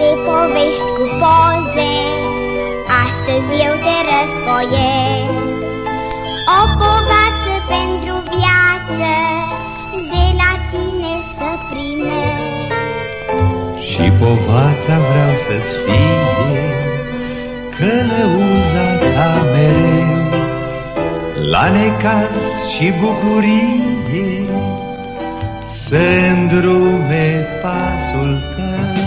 de povești cu poze. Astăzi eu te răsfoiesc. O povață pentru viață De la tine să primesc. Și povața vreau să-ți fie Călăuza ta mereu. La necaz și bucurie Să îndrume pasul tău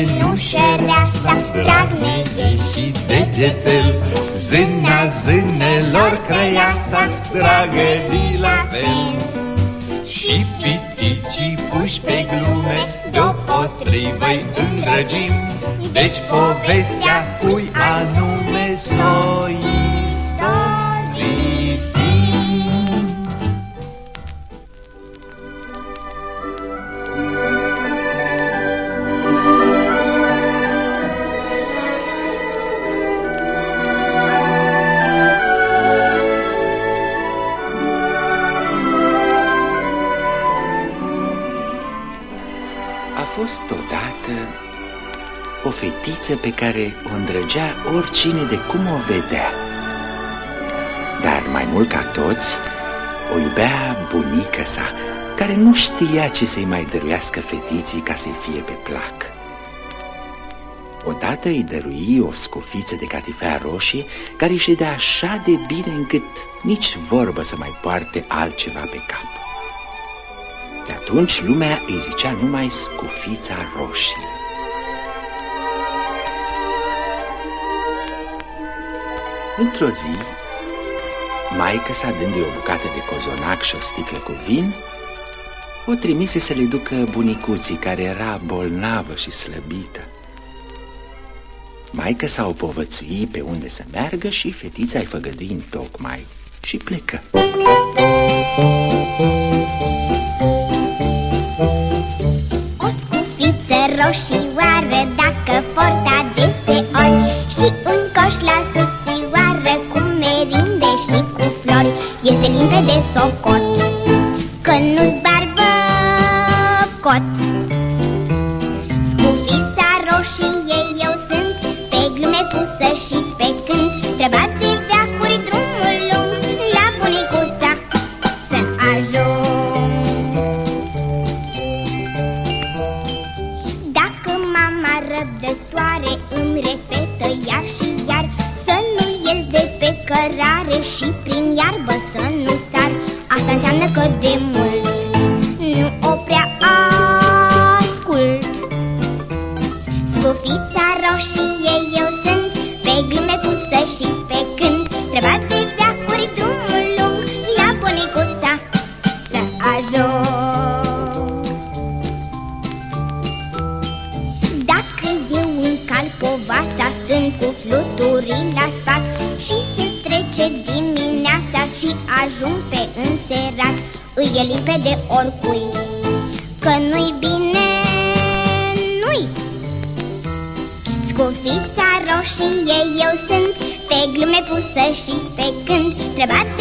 nice, nu șereasta Drag ne și degețel Zâna zânelor crăiasa Dragă de la fel. Și piticii puși pe glume Deopotrivă-i îndrăgim. Deci povestea cui anume fost odată o fetiță pe care o îndrăgea oricine de cum o vedea. Dar mai mult ca toți, o iubea bunica sa, care nu știa ce să-i mai dăruiască fetiții ca să-i fie pe plac. Odată îi dărui o scufiță de catifea roșie care îi ședea așa de bine încât nici vorbă să mai poarte altceva pe cap. De atunci lumea îi zicea numai scufița roșie. Într-o zi, maică sa dându-i o bucată de cozonac și o sticlă cu vin, o trimise să le ducă bunicuții care era bolnavă și slăbită. Maică sa o povățui pe unde să meargă și fetița îi făgădui în tocmai și plecă. Cărare și prin iarbă să nu sar. Asta înseamnă că de Îi e limpede oricui Că nu-i bine, nu-i. Scufița roșie eu sunt Pe glume pusă și pe cânt Străbate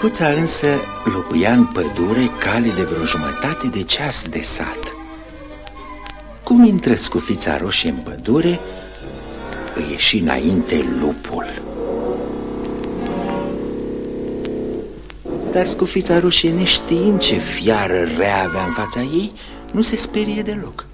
Bunicuța însă locuia în pădure cale de vreo jumătate de ceas de sat. Cum intră scufița roșie în pădure, îi ieși înainte lupul. Dar scufița roșie, neștiind ce fiară rea avea în fața ei, nu se sperie deloc.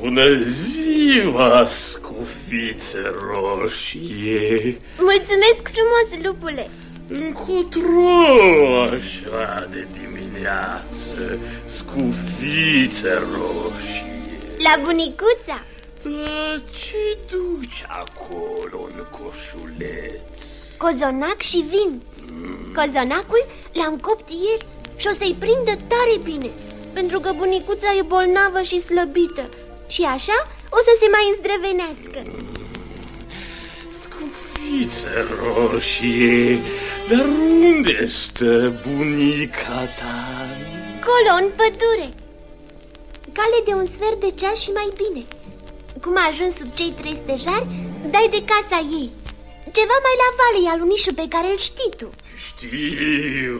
Bună ziua, scufiță roșie! Mulțumesc frumos, lupule Încotro așa de dimineață, scufiță roșie. La bunicuța Da, ce duci acolo în coșuleț? Cozonac și vin Cozonacul l-am copt ieri și o să-i prindă tare bine Pentru că bunicuța e bolnavă și slăbită Și așa o să se mai îndrăvenească. Scufiță roșie, dar unde stă bunica ta? Colo, în pădure. Cale de un sfert de ceas și mai bine. Cum a ajuns sub cei trei stejari, dai de casa ei. Ceva mai la vale e alunișul pe care îl știi tu. Știu,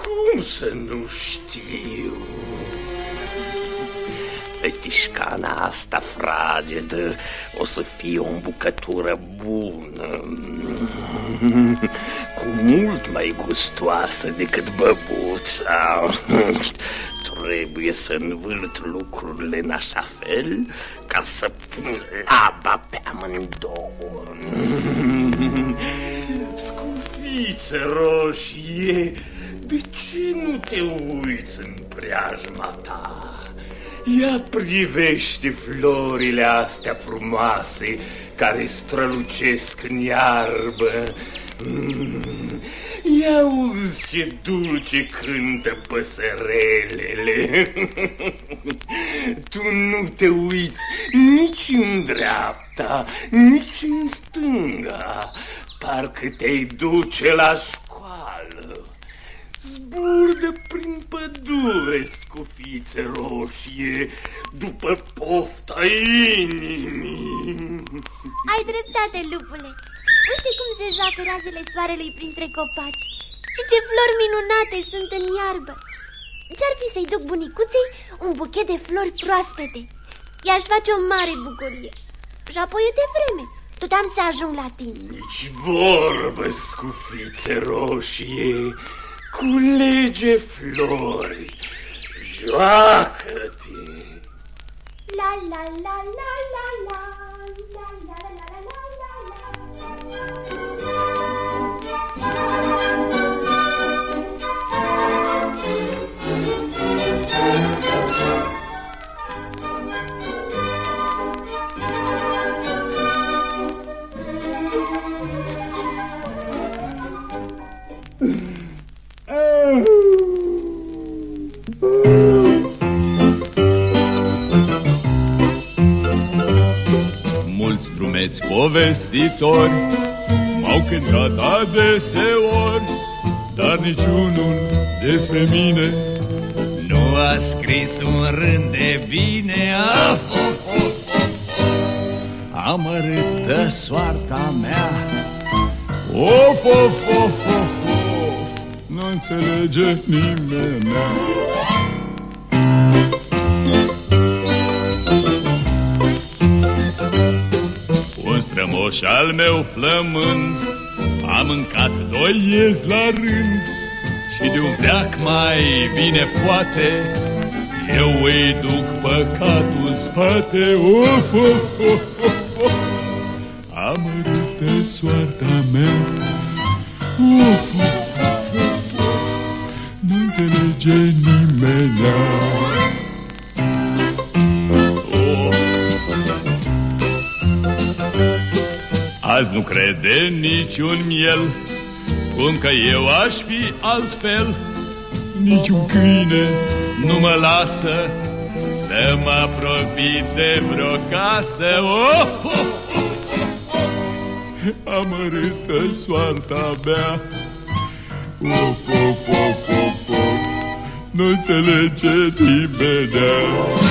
cum să nu știu? Fetișcana asta fragedă o să fie o îmbucătură bună. Cu mult mai gustoasă decât băbuța. Trebuie să învârt lucrurile în așa fel ca să pun laba pe amândouă. Scufiță roșie, de ce nu te uiți în preajma ta? Ia privește florile astea frumoase care strălucesc în iarbă. Mm. Ia auzi ce dulce cântă păsărelele. tu nu te uiți nici în dreapta, nici în stânga. Parcă te-ai duce la școală. Zburdă prin pădure, scufițe roșie, după pofta inimii. Ai dreptate, lupule. Uite cum se joacă razele soarelui printre copaci Și ce flori minunate sunt în iarbă. Ce-ar fi să-i duc bunicuței un buchet de flori proaspete? I-aș face o mare bucurie. Și apoi e de vreme. Tot am să ajung la tine. Nici vorbă, scufițe roșie Culege flori Joacă-te La la la la la la la la la la la Mulți drumeți povestitori. M-au cântat adeseori Dar niciunul despre mine Nu a scris un rând de bine. Af, of, of, Amărâtă soarta mea. Of, of, of, of, of Nu înțelege nimeni Un strămoș al meu flămând A mâncat doi iezi la rând Și de un veac mai bine poate Eu îi duc păcatul în spate Of, of, of, of, of. Amărâtă soarta mea Of, of, of, of, of. Nu înțelege nimeni Azi nu crede niciun miel Cum că eu aș fi altfel Niciun câine nu mă lasă Să mă apropii de vreo casă oh, oh, oh, oh. Amărâtă soarta mea Of, of, of, of, of. Nu înțelege nimeni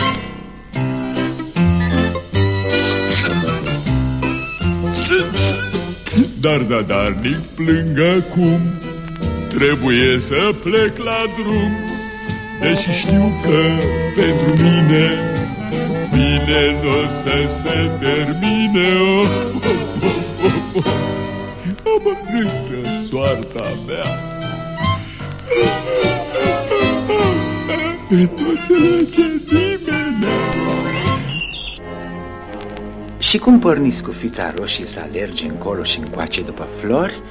Dar zadarnic plâng acum. Trebuie să plec la drum Deși știu că pentru mine Bine nu o să se termine. Oh, oh, oh, oh, oh. Amărâtă soarta mea. Nu înțelege Și cum porniți cu fița roșie să alerge încolo și încoace după flori,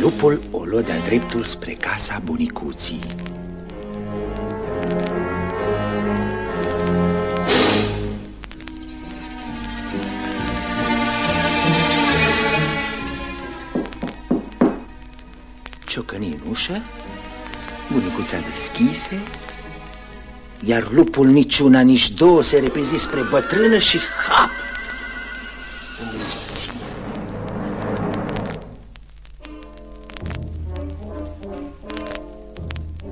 lupul o luă de-a dreptul spre casa bunicuții. Ciocăni în ușă, bunicuța deschise, iar lupul niciuna, nici două se repezi spre bătrână și hap! Uiți!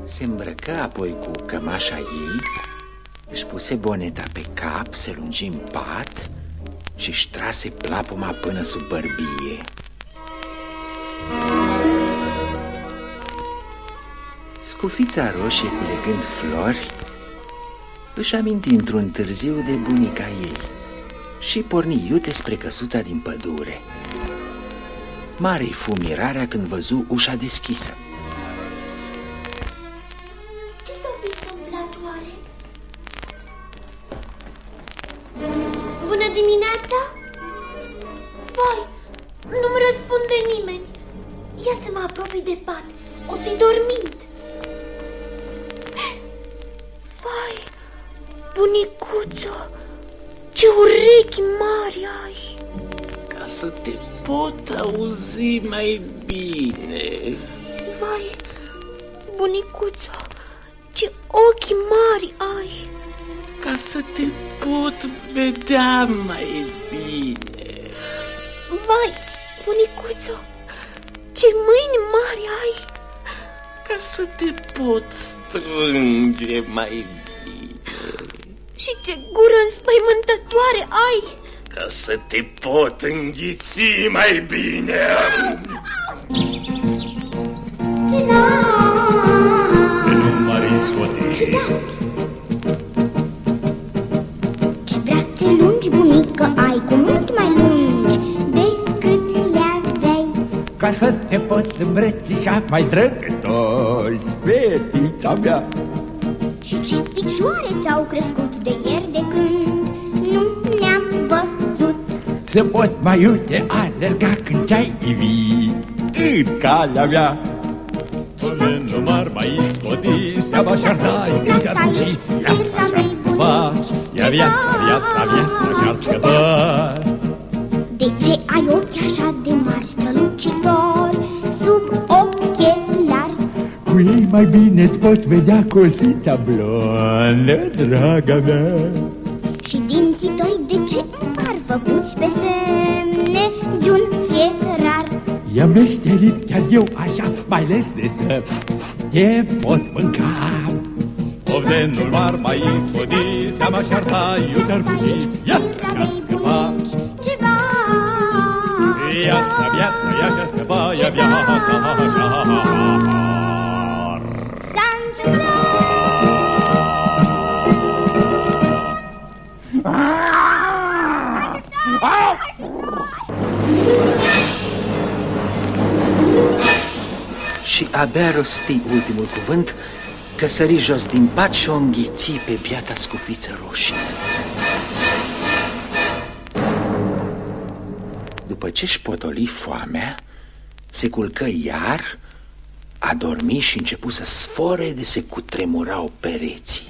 Se îmbrăcă apoi cu cămașa ei, își puse boneta pe cap, se lungi în pat și își trase plapuma până sub bărbie. Scufița roșie culegând flori își aminti într-un târziu de bunica ei și porni iute spre căsuța din pădure. Mare-i fu mirarea când văzu ușa deschisă. Ce s-a întâmplat oare? Bună dimineața! Vai, nu-mi răspunde nimeni. Ia să mă apropii de pat. O fi dormind. Vai, bunicuțo, ce urechi mari ai! Ca să te pot auzi mai bine. Vai, bunicuțo, ce ochi mari ai! Ca să te pot vedea mai bine. Vai, bunicuțo, ce mâini mari ai! Ca să te pot strânge mai bine. Și ce gură înspăimântătoare ai! Ca să te pot înghiți mai bine. Pe nu mari sfătii Ce brațe lungi, bunică, ai cu mult mai lungi decât le aveai. Ca să te pot îmbrățișa mai drăgătos, fetița mea Și ce picioare ți-au crescut de ieri de când nu ne-am văzut. Să pot mai iute alerga când ce-ai ivi în calea mea. Ale nu m-ar mai scoti Seama și-ar dai când te-ar fugi Viața și-ar scăpa Ia viața, viața, viața și-ar scăpa De ce ai ochi așa de mari, strălucitori, mai bine îți poți vedea cosița blondă, draga mea. Și dinții tăi de ce îmi par făcuți pe semne de un fierar? I-am meșterit chiar eu așa, mai ales de să te pot mânca. Of de nu m-ar mai scoti Seama și-ar dai, eu te-ar fugi Viața și-ar scăpa. Ceva Viața, viața, ea și-ar scăpa Ia viața și-ar s-a întâmplat Și abia rosti ultimul cuvânt că sări jos din pat și o înghiți pe biata scufiță roșie. După ce își potoli foamea, se culcă iar, a dormit și începu să sfore de se cutremurau pereții.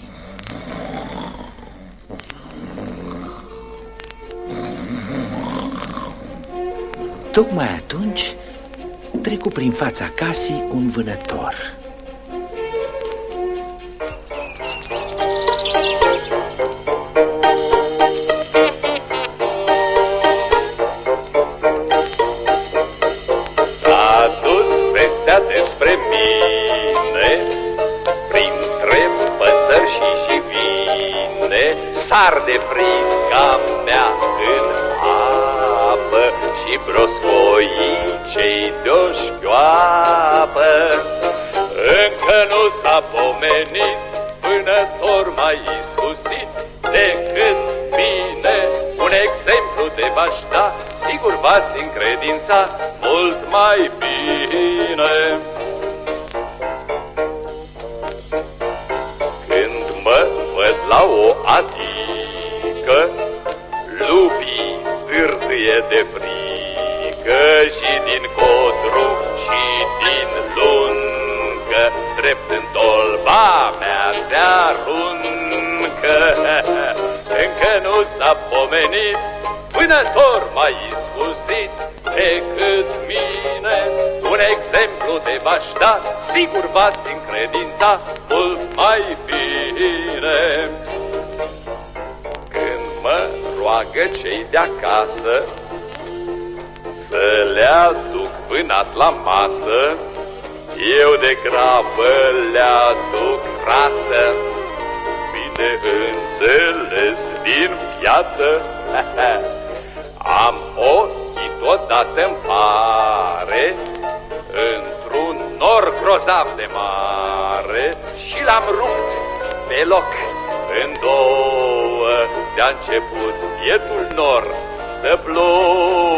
Tocmai atunci trecu prin fața casei un vânător. Încredința Mult mai bine. Când mă văd la o adică Lupii târâie de frică Și din codru și din lungă Drept în tolba mea se aruncă. Încă nu s-a pomenit Vânător mai iscusit decât mine Un exemplu exemplu de v-aș da, sigur v-ați încredința mult mai bine. Când mă roagă cei de acasă să le aduc vânat la masă, eu de grabă le aduc rață, bine înțeles din viață. Am ochii deodată în pare, într-un nor grozav de mare și l-am rupt pe loc în două. De-a început bietul nor să plouă,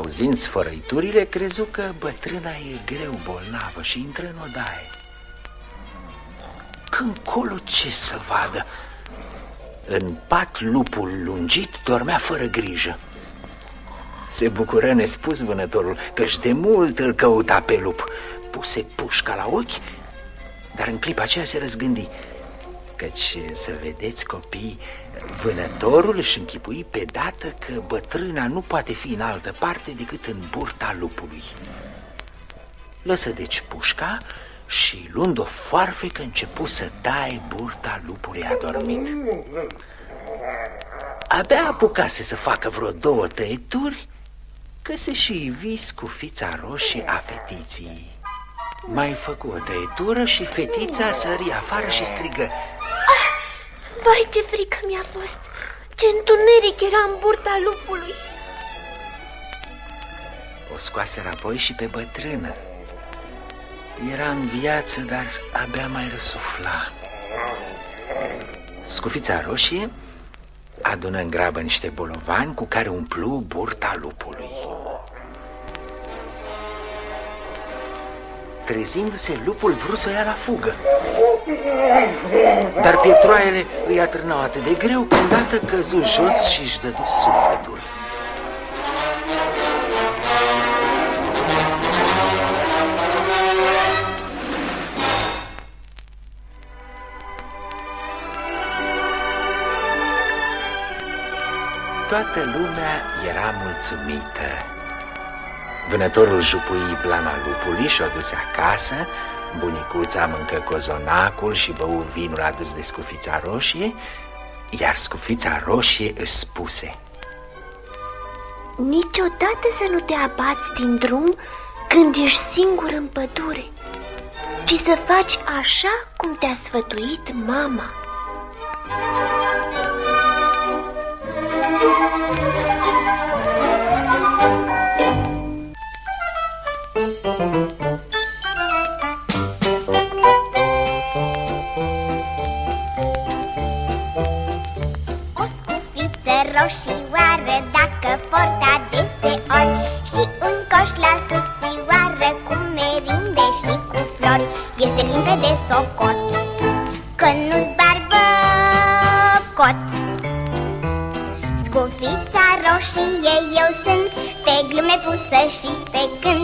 auzind sfărăiturile, crezu că bătrâna e greu bolnavă și intră în odaie. Când colo ce să vadă? În pat lupul lungit dormea fără grijă. Se bucură nespus vânătorul, căci de mult îl căuta pe lup. Puse pușca la ochi, dar în clipa aceea se răzgândi. Căci, să vedeți, copii, vânătorul își închipui pe dată că bătrâna nu poate fi în altă parte decât în burta lupului. Lăsă deci pușca și, luând o foarfecă, începu să taie burta lupului adormit. Abia apucase să facă vreo două tăieturi, că se și ivi scufița roșie a fetiții. Mai făcu o tăietură și fetița sări afară și strigă Vai, ce frică mi-a fost! Ce întuneric era în burta lupului! O scoase apoi și pe bătrână. Era în viață, dar abia mai răsufla. Scufița roșie adună în grabă niște bolovani cu care umplu burta lupului. Trezindu-se, lupul vrut să o ia la fugă. Dar pietroaiele îi atârnau atât de greu că îndată căzu jos și își dădu sufletul. Toată lumea era mulțumită. Vânătorul jupui blana lupului și o duse acasă, bunicuța mâncă cozonacul și bău vinul adus de scufița roșie, iar scufița roșie își spuse Niciodată să nu te abați din drum când ești singur în pădure, ci să faci așa cum te-a sfătuit mama. Dacă porta deseori Și un coș la subțioară cu merinde și cu flori. Este limpede socot că nu-ți barbă cot Scufița roșie eu sunt Pe glume pusă și pe cânt